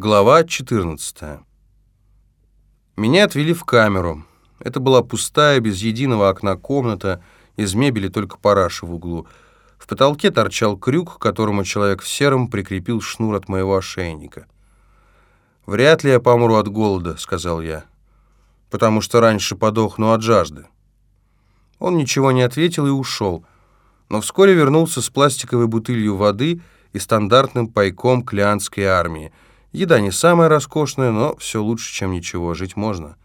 Глава 14. Меня отвели в камеру. Это была пустая, без единого окна комната, из мебели только параша в углу. В потолке торчал крюк, к которому человек в сером прикрепил шнур от моего ошейника. «Вряд ли я помру от голода», — сказал я, «потому что раньше подохну от жажды». Он ничего не ответил и ушел, но вскоре вернулся с пластиковой бутылью воды и стандартным пайком клианской армии — Еда не самая роскошная, но все лучше, чем ничего, жить можно.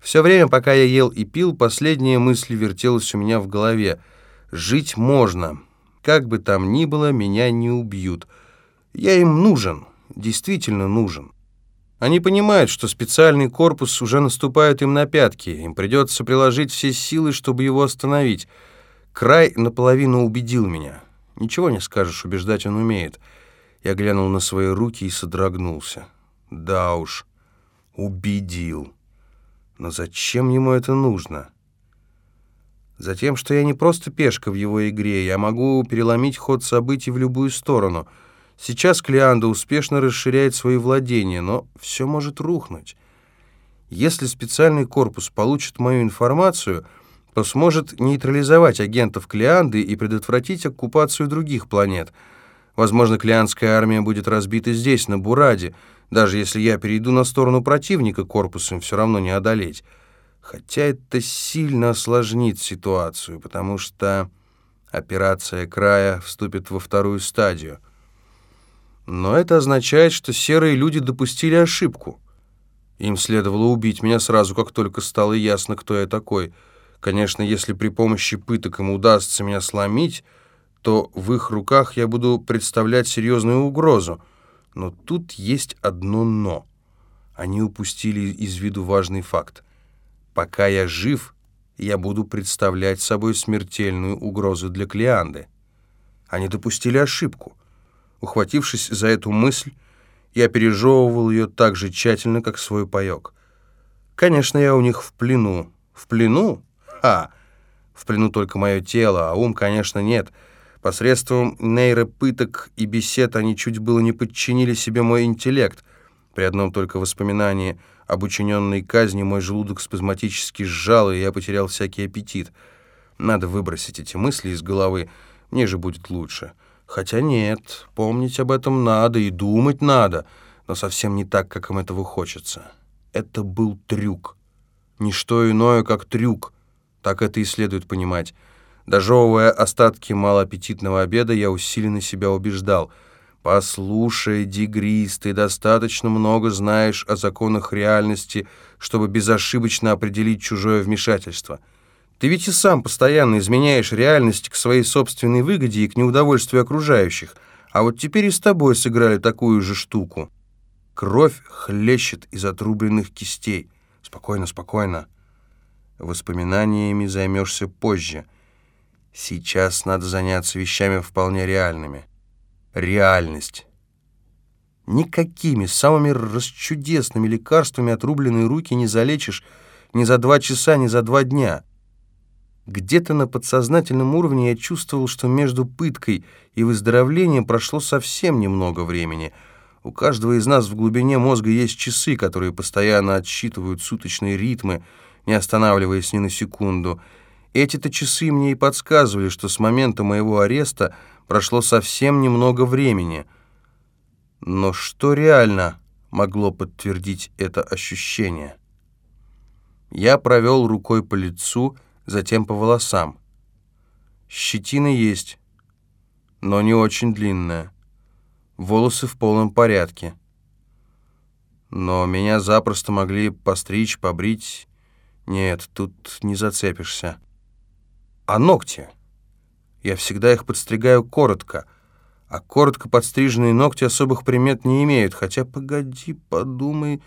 Все время, пока я ел и пил, последняя мысль вертелась у меня в голове. Жить можно. Как бы там ни было, меня не убьют. Я им нужен, действительно нужен. Они понимают, что специальный корпус уже наступает им на пятки. Им придется приложить все силы, чтобы его остановить. Край наполовину убедил меня. Ничего не скажешь, убеждать он умеет. Я глянул на свои руки и содрогнулся. Да уж, убедил. Но зачем ему это нужно? Затем, что я не просто пешка в его игре, я могу переломить ход событий в любую сторону. Сейчас Клеанда успешно расширяет свои владения, но все может рухнуть. Если специальный корпус получит мою информацию, то сможет нейтрализовать агентов Клеанды и предотвратить оккупацию других планет — Возможно, клианская армия будет разбита здесь, на Бураде. Даже если я перейду на сторону противника, корпусом все равно не одолеть. Хотя это сильно осложнит ситуацию, потому что операция края вступит во вторую стадию. Но это означает, что серые люди допустили ошибку. Им следовало убить меня сразу, как только стало ясно, кто я такой. Конечно, если при помощи пыток им удастся меня сломить то в их руках я буду представлять серьезную угрозу. Но тут есть одно «но». Они упустили из виду важный факт. Пока я жив, я буду представлять собой смертельную угрозу для Клеанды. Они допустили ошибку. Ухватившись за эту мысль, я пережевывал ее так же тщательно, как свой паек. Конечно, я у них в плену. В плену? Ха! В плену только мое тело, а ум, конечно, нет — Посредством нейропыток и бесед они чуть было не подчинили себе мой интеллект. При одном только воспоминании об учиненной казни мой желудок спазматически сжал, и я потерял всякий аппетит. Надо выбросить эти мысли из головы, мне же будет лучше. Хотя нет, помнить об этом надо и думать надо, но совсем не так, как им этого хочется. Это был трюк. Ничто иное, как трюк. Так это и следует понимать. Дожевывая остатки малоаппетитного обеда, я усиленно себя убеждал. «Послушай, Дегрис, ты достаточно много знаешь о законах реальности, чтобы безошибочно определить чужое вмешательство. Ты ведь и сам постоянно изменяешь реальность к своей собственной выгоде и к неудовольствию окружающих. А вот теперь и с тобой сыграли такую же штуку. Кровь хлещет из отрубленных кистей. Спокойно, спокойно. Воспоминаниями займешься позже». Сейчас надо заняться вещами вполне реальными. Реальность. Никакими самыми расчудесными лекарствами отрубленные руки не залечишь ни за два часа, ни за два дня. Где-то на подсознательном уровне я чувствовал, что между пыткой и выздоровлением прошло совсем немного времени. У каждого из нас в глубине мозга есть часы, которые постоянно отсчитывают суточные ритмы, не останавливаясь ни на секунду — эти-то часы мне и подсказывали, что с момента моего ареста прошло совсем немного времени. Но что реально могло подтвердить это ощущение? Я провел рукой по лицу, затем по волосам. Щетина есть, но не очень длинная. Волосы в полном порядке. Но меня запросто могли постричь, побрить. Нет, тут не зацепишься. А ногти? Я всегда их подстригаю коротко, а коротко подстриженные ногти особых примет не имеют. Хотя, погоди, подумай,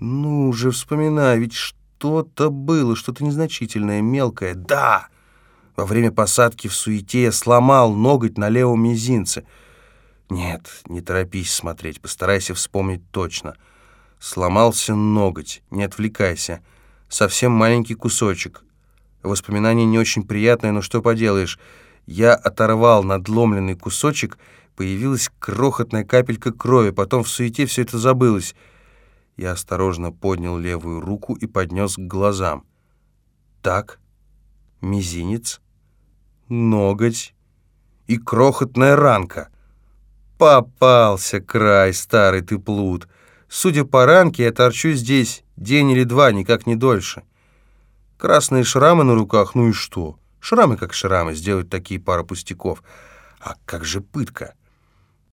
ну уже вспоминай, ведь что-то было, что-то незначительное, мелкое. Да! Во время посадки в суете я сломал ноготь на левом мизинце. Нет, не торопись смотреть, постарайся вспомнить точно. Сломался ноготь, не отвлекайся. Совсем маленький кусочек. Воспоминание не очень приятное, но что поделаешь. Я оторвал надломленный кусочек, Появилась крохотная капелька крови, потом в суете все это забылось. Я осторожно поднял левую руку и поднес к глазам. Так, мизинец, ноготь и крохотная ранка. Попался край, старый ты плут. Судя по ранке, я торчу здесь день или два, никак не дольше. Красные шрамы на руках, ну и что? Шрамы как шрамы, сделать такие пара пустяков. А как же пытка?